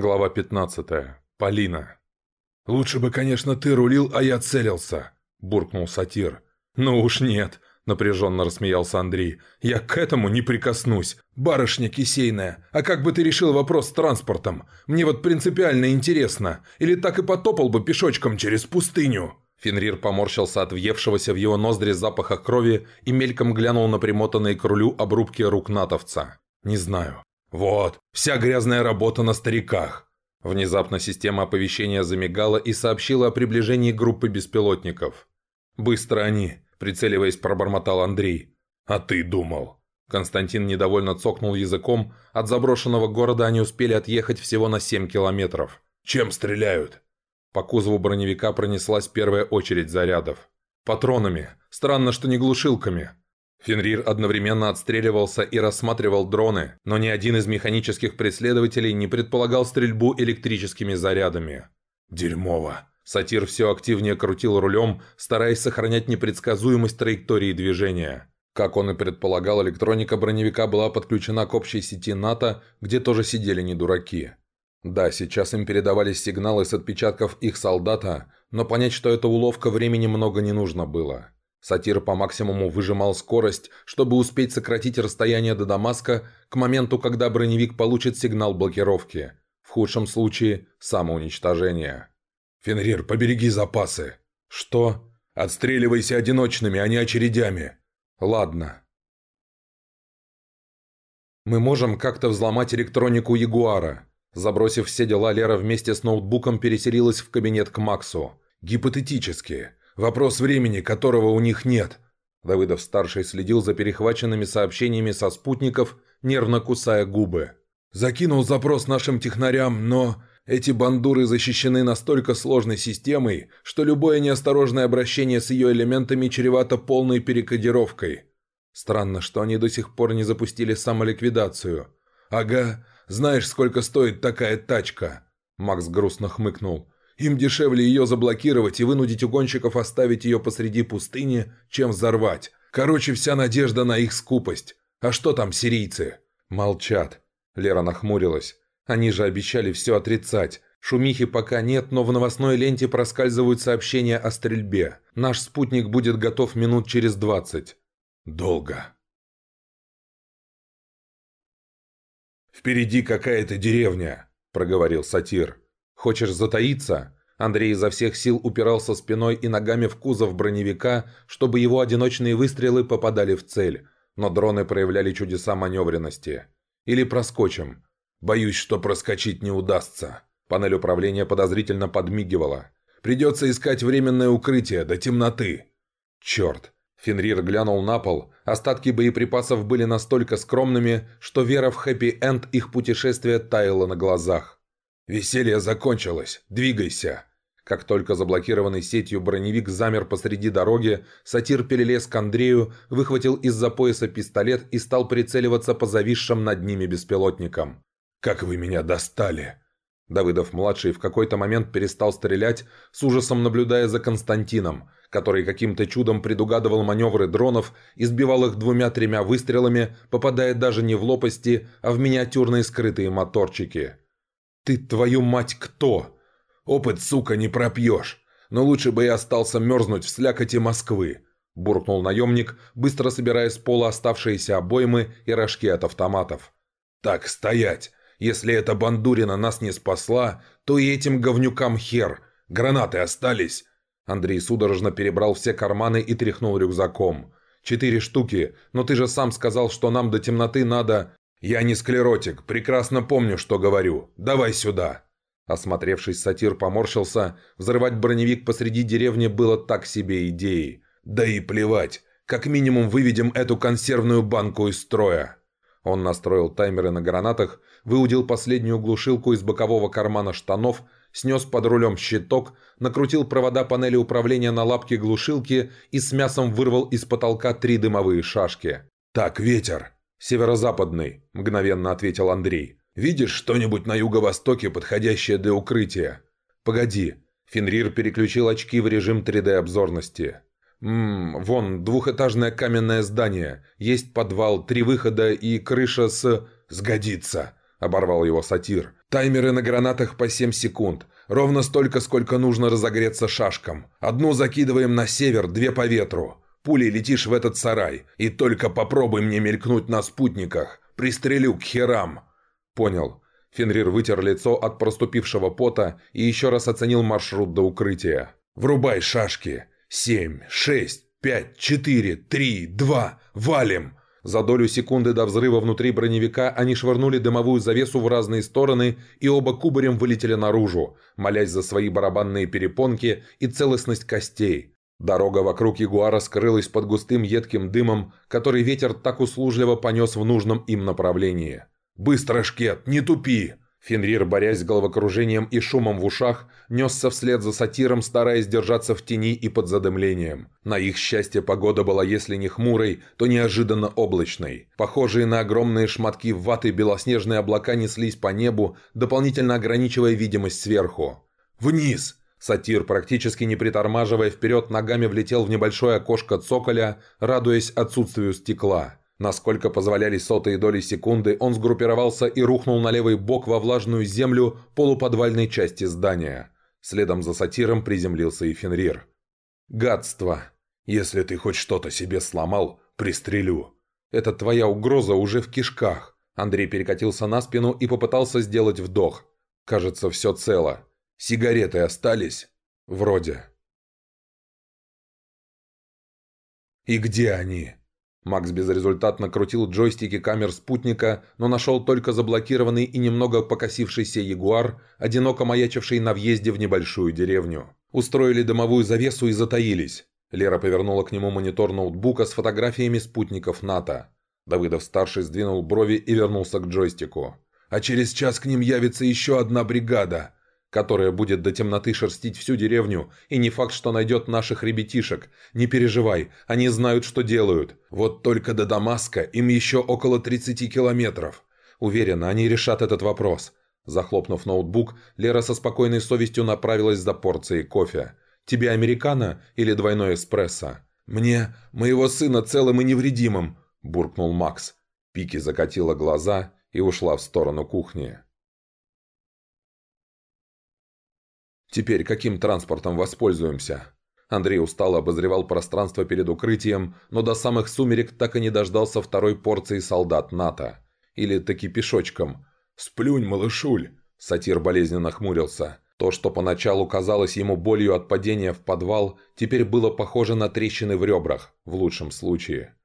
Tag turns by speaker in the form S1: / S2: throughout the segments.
S1: Глава 15. Полина.
S2: «Лучше бы, конечно, ты рулил, а я целился», – буркнул сатир.
S1: «Ну уж нет», – напряженно рассмеялся Андрей. «Я к этому не прикоснусь.
S2: Барышня кисейная, а как бы ты решил вопрос с транспортом? Мне вот принципиально интересно. Или так и потопал бы пешочком через пустыню?»
S1: Фенрир поморщился от въевшегося в его ноздри запаха крови и мельком глянул на примотанные к рулю обрубки рук натовца. «Не знаю.
S2: «Вот, вся грязная работа на стариках!»
S1: Внезапно система оповещения замигала и сообщила о приближении группы беспилотников. «Быстро они!» – прицеливаясь, пробормотал Андрей.
S2: «А ты думал?»
S1: Константин недовольно цокнул языком. От заброшенного города они успели отъехать всего на 7 километров.
S2: «Чем стреляют?»
S1: По кузову броневика пронеслась первая очередь зарядов. «Патронами. Странно, что не глушилками. Фенрир одновременно отстреливался и рассматривал дроны, но ни один из механических преследователей не предполагал стрельбу электрическими зарядами.
S2: «Дерьмово!»
S1: Сатир все активнее крутил рулем, стараясь сохранять непредсказуемость траектории движения. Как он и предполагал, электроника броневика была подключена к общей сети НАТО, где тоже сидели не дураки. Да, сейчас им передавались сигналы с отпечатков их солдата, но понять, что это уловка, времени много не нужно было. Сатир по максимуму выжимал скорость, чтобы успеть сократить расстояние до Дамаска к моменту, когда броневик получит сигнал блокировки. В худшем случае – самоуничтожение.
S2: «Фенрир, побереги запасы!»
S1: «Что?»
S2: «Отстреливайся одиночными, а не очередями!»
S1: «Ладно». «Мы можем как-то взломать электронику Ягуара». Забросив все дела, Лера вместе с ноутбуком переселилась в кабинет к Максу.
S2: «Гипотетически. Вопрос времени, которого у них нет».
S1: Давыдов-старший следил за перехваченными сообщениями со спутников, нервно кусая губы.
S2: «Закинул запрос нашим технарям, но эти бандуры защищены настолько сложной системой, что любое неосторожное обращение с ее элементами чревато полной перекодировкой.
S1: Странно, что они до сих пор не запустили самоликвидацию.
S2: Ага, знаешь, сколько стоит такая тачка?»
S1: Макс грустно хмыкнул.
S2: Им дешевле ее заблокировать и вынудить угонщиков оставить ее посреди пустыни, чем взорвать. Короче, вся надежда на их скупость. А что там сирийцы?»
S1: «Молчат». Лера нахмурилась. «Они же обещали все отрицать. Шумихи пока нет, но в новостной ленте проскальзывают сообщения о стрельбе. Наш спутник будет готов минут через двадцать».
S2: «Долго». «Впереди какая-то деревня», — проговорил сатир.
S1: «Хочешь затаиться?» Андрей изо всех сил упирался спиной и ногами в кузов броневика, чтобы его одиночные выстрелы попадали в цель. Но дроны проявляли чудеса маневренности. «Или проскочим?»
S2: «Боюсь, что проскочить не удастся».
S1: Панель управления подозрительно подмигивала.
S2: «Придется искать временное укрытие до темноты».
S1: «Черт!» Фенрир глянул на пол. Остатки боеприпасов были настолько скромными, что вера в хэппи-энд их путешествия таяла на глазах.
S2: «Веселье закончилось. Двигайся!»
S1: Как только заблокированный сетью броневик замер посреди дороги, сатир перелез к Андрею, выхватил из-за пояса пистолет и стал прицеливаться по зависшим над ними беспилотникам.
S2: «Как вы меня достали!»
S1: Давыдов-младший в какой-то момент перестал стрелять, с ужасом наблюдая за Константином, который каким-то чудом предугадывал маневры дронов и сбивал их двумя-тремя выстрелами, попадая даже не в лопасти, а в миниатюрные скрытые моторчики.
S2: «Ты, твою мать, кто?» «Опыт, сука, не пропьешь. Но лучше бы я остался мерзнуть в слякоти Москвы», – буркнул наемник, быстро собирая с пола оставшиеся обоймы и рожки от автоматов. «Так, стоять! Если эта бандурина нас не спасла, то и этим говнюкам хер. Гранаты остались!»
S1: Андрей судорожно перебрал все карманы и тряхнул рюкзаком. «Четыре штуки, но ты же сам сказал, что нам до темноты надо...»
S2: «Я не склеротик, прекрасно помню, что говорю. Давай сюда!»
S1: Осмотревшись, сатир поморщился. Взрывать броневик посреди деревни было так себе идеей.
S2: «Да и плевать. Как минимум выведем эту консервную банку из строя».
S1: Он настроил таймеры на гранатах, выудил последнюю глушилку из бокового кармана штанов, снес под рулем щиток, накрутил провода панели управления на лапке глушилки и с мясом вырвал из потолка три дымовые шашки.
S2: «Так, ветер!»
S1: «Северо-западный», – мгновенно ответил Андрей.
S2: «Видишь что-нибудь на юго-востоке, подходящее для укрытия?»
S1: «Погоди». Фенрир переключил очки в режим 3D-обзорности. «Ммм, вон, двухэтажное каменное здание. Есть подвал, три выхода и крыша с...»
S2: «Сгодится», –
S1: оборвал его сатир.
S2: Таймеры на гранатах по 7 секунд. Ровно столько, сколько нужно разогреться шашкам. Одну закидываем на север, две по ветру. Пулей летишь в этот сарай. И только попробуй мне мелькнуть на спутниках. Пристрелю к херам.
S1: Понял. Фенрир вытер лицо от проступившего пота и еще раз оценил маршрут до укрытия.
S2: «Врубай шашки! Семь, шесть, пять, четыре, три, два, валим!»
S1: За долю секунды до взрыва внутри броневика они швырнули дымовую завесу в разные стороны и оба кубарем вылетели наружу, молясь за свои барабанные перепонки и целостность костей. Дорога вокруг Ягуара скрылась под густым едким дымом, который ветер так услужливо понес в нужном им направлении.
S2: «Быстро, Шкет, не тупи!»
S1: Фенрир, борясь с головокружением и шумом в ушах, несся вслед за сатиром, стараясь держаться в тени и под задымлением. На их счастье погода была, если не хмурой, то неожиданно облачной. Похожие на огромные шматки ваты белоснежные облака неслись по небу, дополнительно ограничивая видимость сверху.
S2: «Вниз!»
S1: Сатир, практически не притормаживая вперед, ногами влетел в небольшое окошко цоколя, радуясь отсутствию стекла. Насколько позволяли сотые доли секунды, он сгруппировался и рухнул на левый бок во влажную землю полуподвальной части здания. Следом за сатиром приземлился и Фенрир. «Гадство! Если ты хоть что-то себе сломал, пристрелю!» «Это твоя угроза уже в кишках!» Андрей перекатился на спину и попытался сделать вдох. «Кажется, все цело. Сигареты остались?» «Вроде».
S2: «И где они?»
S1: Макс безрезультатно крутил джойстики камер спутника, но нашел только заблокированный и немного покосившийся Ягуар, одиноко маячивший на въезде в небольшую деревню. Устроили дымовую завесу и затаились. Лера повернула к нему монитор ноутбука с фотографиями спутников НАТО. Давыдов-старший сдвинул брови и вернулся к джойстику.
S2: «А через час к ним явится еще одна бригада
S1: которая будет до темноты шерстить всю деревню, и не факт, что найдет наших ребятишек. Не переживай, они знают, что делают.
S2: Вот только до Дамаска им еще около 30 километров.
S1: Уверена, они решат этот вопрос. Захлопнув ноутбук, Лера со спокойной совестью направилась за порцией кофе. «Тебе американо или двойной эспрессо?»
S2: «Мне, моего сына целым и невредимым», – буркнул Макс.
S1: Пики закатила глаза и ушла в сторону кухни. Теперь каким транспортом воспользуемся? Андрей устало обозревал пространство перед укрытием, но до самых сумерек так и не дождался второй порции солдат НАТО. Или таки пешочком.
S2: «Сплюнь, малышуль!»
S1: Сатир болезненно хмурился. То, что поначалу казалось ему болью от падения в подвал, теперь было похоже на трещины в ребрах, в лучшем случае.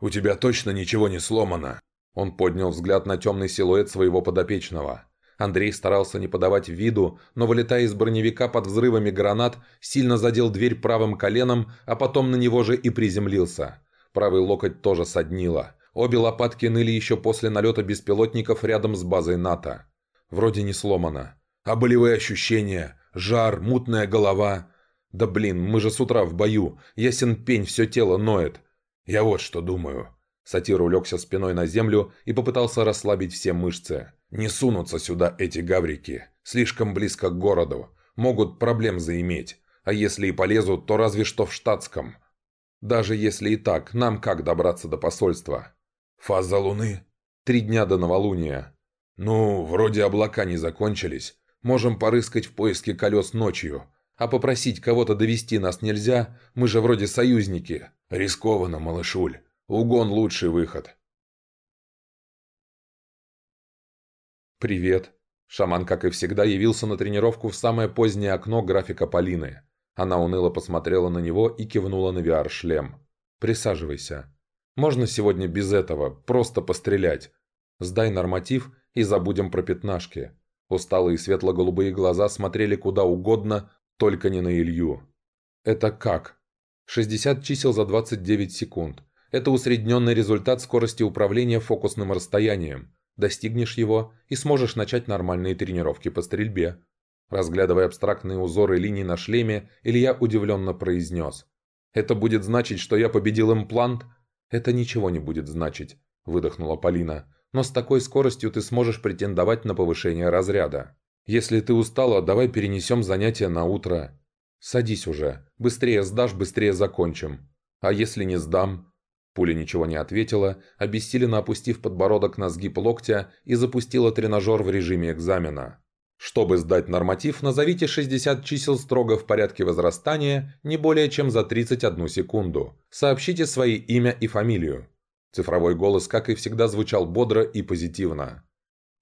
S2: «У тебя точно ничего не сломано?»
S1: Он поднял взгляд на темный силуэт своего подопечного. Андрей старался не подавать виду, но, вылетая из броневика под взрывами гранат, сильно задел дверь правым коленом, а потом на него же и приземлился. Правый локоть тоже соднило. Обе лопатки ныли еще после налета беспилотников рядом с базой НАТО. Вроде не сломано.
S2: А болевые ощущения? Жар, мутная голова?
S1: Да блин, мы же с утра в бою. Ясен пень, все тело ноет.
S2: Я вот что думаю.
S1: Сатир улегся спиной на землю и попытался расслабить все мышцы.
S2: Не сунутся сюда эти гаврики. Слишком близко к городу. Могут проблем заиметь. А если и полезут, то разве что в штатском.
S1: Даже если и так, нам как добраться до посольства?
S2: Фаза Луны?
S1: Три дня до новолуния.
S2: Ну, вроде облака не закончились. Можем порыскать в поиске колес ночью.
S1: А попросить кого-то довести нас нельзя? Мы же вроде союзники.
S2: Рискованно, малышуль. Угон – лучший выход.
S1: «Привет». Шаман, как и всегда, явился на тренировку в самое позднее окно графика Полины. Она уныло посмотрела на него и кивнула на VR-шлем. «Присаживайся. Можно сегодня без этого, просто пострелять. Сдай норматив и забудем про пятнашки». Усталые светло-голубые глаза смотрели куда угодно, только не на Илью. «Это как?» 60 чисел за 29 секунд. Это усредненный результат скорости управления фокусным расстоянием. Достигнешь его и сможешь начать нормальные тренировки по стрельбе. Разглядывая абстрактные узоры линий на шлеме, Илья удивленно произнес. «Это будет значить, что я победил имплант?» «Это ничего не будет значить», – выдохнула Полина. «Но с такой скоростью ты сможешь претендовать на повышение разряда. Если ты устала, давай перенесем занятия на утро. Садись уже. Быстрее сдашь, быстрее закончим. А если не сдам?» Пуля ничего не ответила, обессиленно опустив подбородок на сгиб локтя и запустила тренажер в режиме экзамена. Чтобы сдать норматив, назовите 60 чисел строго в порядке возрастания не более чем за 31 секунду. Сообщите свои имя и фамилию. Цифровой голос, как и всегда, звучал бодро и позитивно.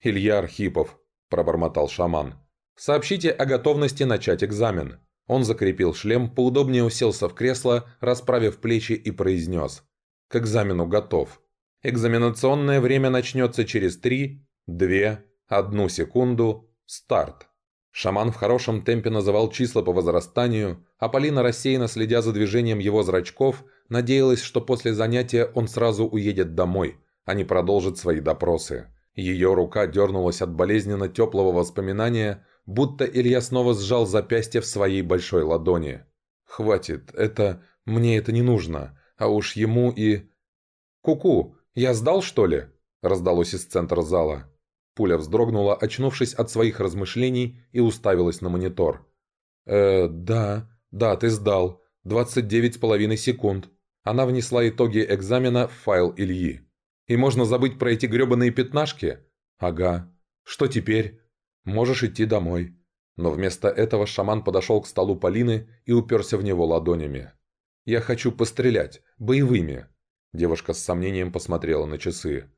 S1: «Илья Архипов», – пробормотал шаман. «Сообщите о готовности начать экзамен». Он закрепил шлем, поудобнее уселся в кресло, расправив плечи и произнес. «К экзамену готов. Экзаменационное время начнется через 3, 2, 1 секунду, старт». Шаман в хорошем темпе называл числа по возрастанию, а Полина, рассеянно следя за движением его зрачков, надеялась, что после занятия он сразу уедет домой, а не продолжит свои допросы. Ее рука дернулась от болезненно теплого воспоминания, будто Илья снова сжал запястье в своей большой ладони. «Хватит, это... мне это не нужно, а уж ему и...» «Ку-ку, я сдал, что ли?» – раздалось из центра зала. Пуля вздрогнула, очнувшись от своих размышлений, и уставилась на монитор. «Э, да, да, ты сдал. 29 с половиной секунд». Она внесла итоги экзамена в файл Ильи. «И можно забыть про эти гребаные пятнашки?» «Ага. Что теперь?» «Можешь идти домой». Но вместо этого шаман подошел к столу Полины и уперся в него ладонями. «Я хочу пострелять. Боевыми». Девушка с сомнением посмотрела на часы.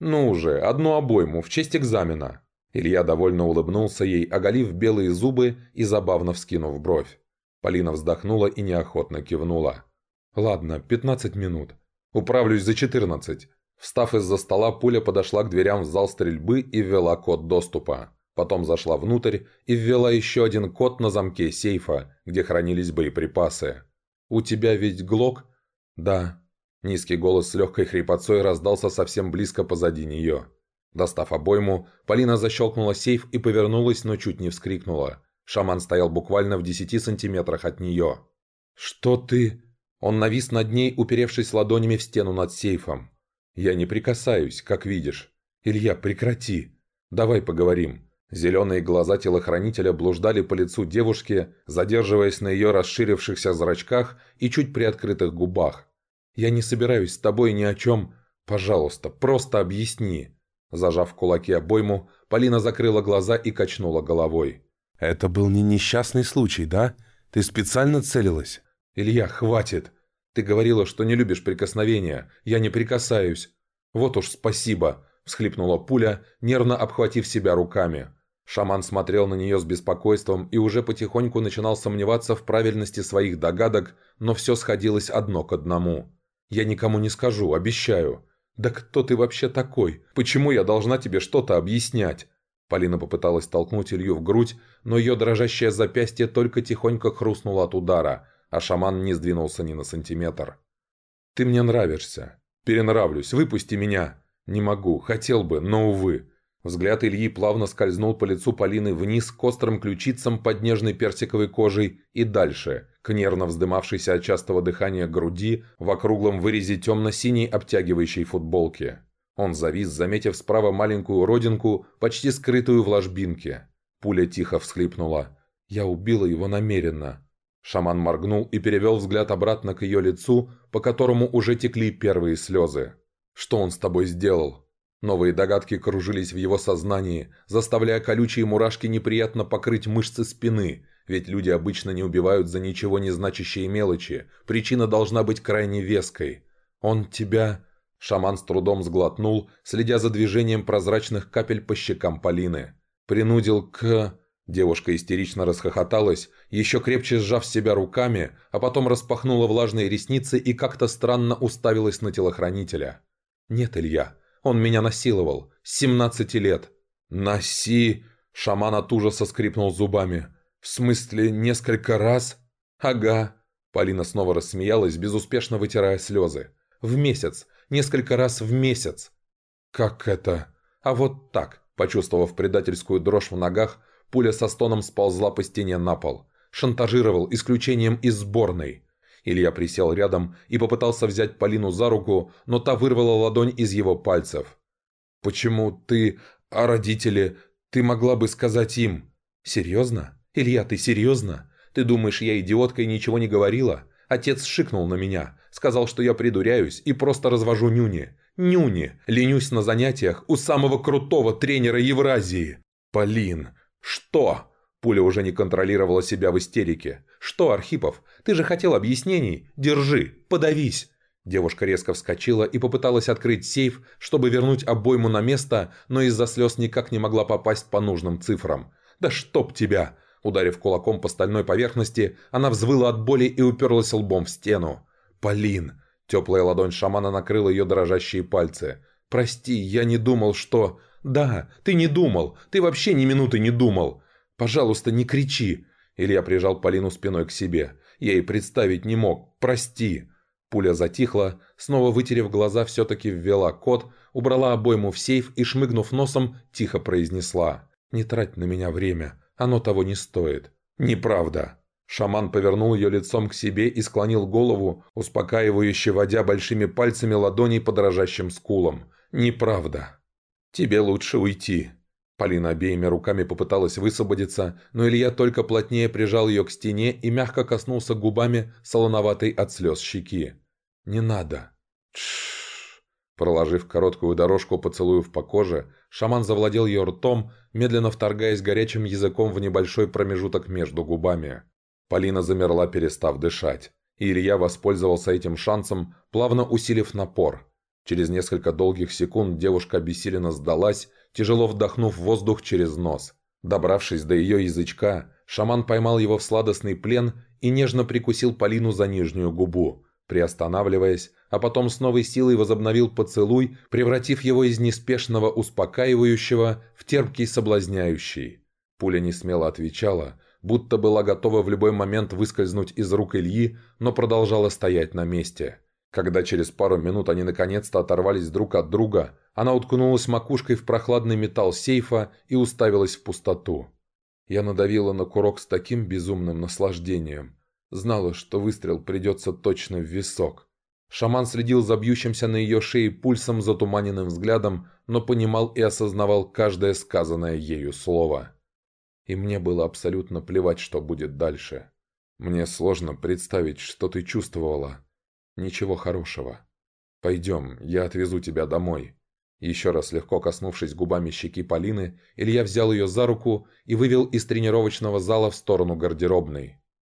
S1: «Ну уже, одну обойму, в честь экзамена». Илья довольно улыбнулся ей, оголив белые зубы и забавно вскинув бровь. Полина вздохнула и неохотно кивнула. «Ладно, 15 минут. Управлюсь за 14». Встав из-за стола, пуля подошла к дверям в зал стрельбы и ввела код доступа. Потом зашла внутрь и ввела еще один код на замке сейфа, где хранились боеприпасы. «У тебя ведь ГЛОК?» «Да», Низкий голос с легкой хрипотцой раздался совсем близко позади нее. Достав обойму, Полина защелкнула сейф и повернулась, но чуть не вскрикнула. Шаман стоял буквально в десяти сантиметрах от нее. «Что ты?» Он навис над ней, уперевшись ладонями в стену над сейфом. «Я не прикасаюсь, как видишь. Илья, прекрати. Давай поговорим». Зеленые глаза телохранителя блуждали по лицу девушки, задерживаясь на ее расширившихся зрачках и чуть приоткрытых губах. Я не собираюсь с тобой ни о чем. Пожалуйста, просто объясни». Зажав в кулаке обойму, Полина закрыла глаза и качнула головой.
S2: «Это был не несчастный случай, да? Ты специально целилась?»
S1: «Илья, хватит. Ты говорила, что не любишь прикосновения. Я не прикасаюсь. Вот уж спасибо», – всхлипнула пуля, нервно обхватив себя руками. Шаман смотрел на нее с беспокойством и уже потихоньку начинал сомневаться в правильности своих догадок, но все сходилось одно к одному. Я никому не скажу, обещаю. Да кто ты вообще такой? Почему я должна тебе что-то объяснять? Полина попыталась толкнуть Илью в грудь, но ее дрожащее запястье только тихонько хрустнуло от удара, а шаман не сдвинулся ни на сантиметр. «Ты мне нравишься. Перенравлюсь. Выпусти меня. Не могу. Хотел бы, но, увы. Взгляд Ильи плавно скользнул по лицу Полины вниз к острым ключицам под нежной персиковой кожей и дальше, к нервно вздымавшейся от частого дыхания груди в округлом вырезе темно-синей обтягивающей футболки. Он завис, заметив справа маленькую родинку, почти скрытую в ложбинке. Пуля тихо всхлипнула. «Я убила его намеренно». Шаман моргнул и перевел взгляд обратно к ее лицу, по которому уже текли первые слезы. «Что он с тобой сделал?» Новые догадки кружились в его сознании, заставляя колючие мурашки неприятно покрыть мышцы спины, ведь люди обычно не убивают за ничего не значащие мелочи, причина должна быть крайне веской. «Он тебя...» Шаман с трудом сглотнул, следя за движением прозрачных капель по щекам Полины. «Принудил к...» Девушка истерично расхохоталась, еще крепче сжав себя руками, а потом распахнула влажные ресницы и как-то странно уставилась на телохранителя. «Нет, Илья, он меня насиловал. С 17 лет. Наси... Шаман от ужаса скрипнул зубами. «В смысле, несколько раз?» «Ага». Полина снова рассмеялась, безуспешно вытирая слезы. «В месяц. Несколько раз в месяц». «Как это?» «А вот так». Почувствовав предательскую дрожь в ногах, пуля со стоном сползла по стене на пол. Шантажировал исключением из сборной. Илья присел рядом и попытался взять Полину за руку, но та вырвала ладонь из его пальцев. «Почему ты... А родители... Ты могла бы сказать им...» «Серьезно? Илья, ты серьезно? Ты думаешь, я идиотка и ничего не говорила? Отец шикнул на меня. Сказал, что я придуряюсь и просто развожу нюни. Нюни. Ленюсь на занятиях у самого крутого тренера Евразии. Полин. Что? Пуля уже не контролировала себя в истерике. «Что, Архипов, ты же хотел объяснений? Держи, подавись!» Девушка резко вскочила и попыталась открыть сейф, чтобы вернуть обойму на место, но из-за слез никак не могла попасть по нужным цифрам. «Да чтоб тебя!» Ударив кулаком по стальной поверхности, она взвыла от боли и уперлась лбом в стену. «Полин!» Теплая ладонь шамана накрыла ее дрожащие пальцы. «Прости, я не думал, что...» «Да, ты не думал! Ты вообще ни минуты не думал! Пожалуйста, не кричи!» Илья прижал Полину спиной к себе. Я и представить не мог. «Прости!» Пуля затихла, снова вытерев глаза, все-таки ввела код, убрала обойму в сейф и, шмыгнув носом, тихо произнесла. «Не трать на меня время, оно того не стоит». «Неправда». Шаман повернул ее лицом к себе и склонил голову, успокаивающе водя большими пальцами ладоней по дрожащим скулам. «Неправда. Тебе лучше уйти». Полина обеими руками попыталась высвободиться, но Илья только плотнее прижал ее к стене и мягко коснулся губами солоноватой от слез щеки. «Не надо». Тш. Проложив короткую дорожку поцелуев по коже, шаман завладел ее ртом, медленно вторгаясь горячим языком в небольшой промежуток между губами. Полина замерла, перестав дышать, и Илья воспользовался этим шансом, плавно усилив напор. Через несколько долгих секунд девушка обессиленно сдалась, тяжело вдохнув воздух через нос. Добравшись до ее язычка, шаман поймал его в сладостный плен и нежно прикусил Полину за нижнюю губу, приостанавливаясь, а потом с новой силой возобновил поцелуй, превратив его из неспешного успокаивающего в терпкий соблазняющий. Пуля не смело отвечала, будто была готова в любой момент выскользнуть из рук Ильи, но продолжала стоять на месте. Когда через пару минут они наконец-то оторвались друг от друга, она уткнулась макушкой в прохладный металл сейфа и уставилась в пустоту. Я надавила на курок с таким безумным наслаждением. Знала, что выстрел придется точно в висок. Шаман следил за бьющимся на ее шее пульсом затуманенным взглядом, но понимал и осознавал каждое сказанное ею слово. И мне было абсолютно плевать, что будет дальше. Мне сложно представить, что ты чувствовала. Ничего хорошего. Пойдем, я отвезу тебя домой. Еще раз легко коснувшись губами щеки Полины, Илья взял ее за руку и вывел из тренировочного зала в сторону гардеробной.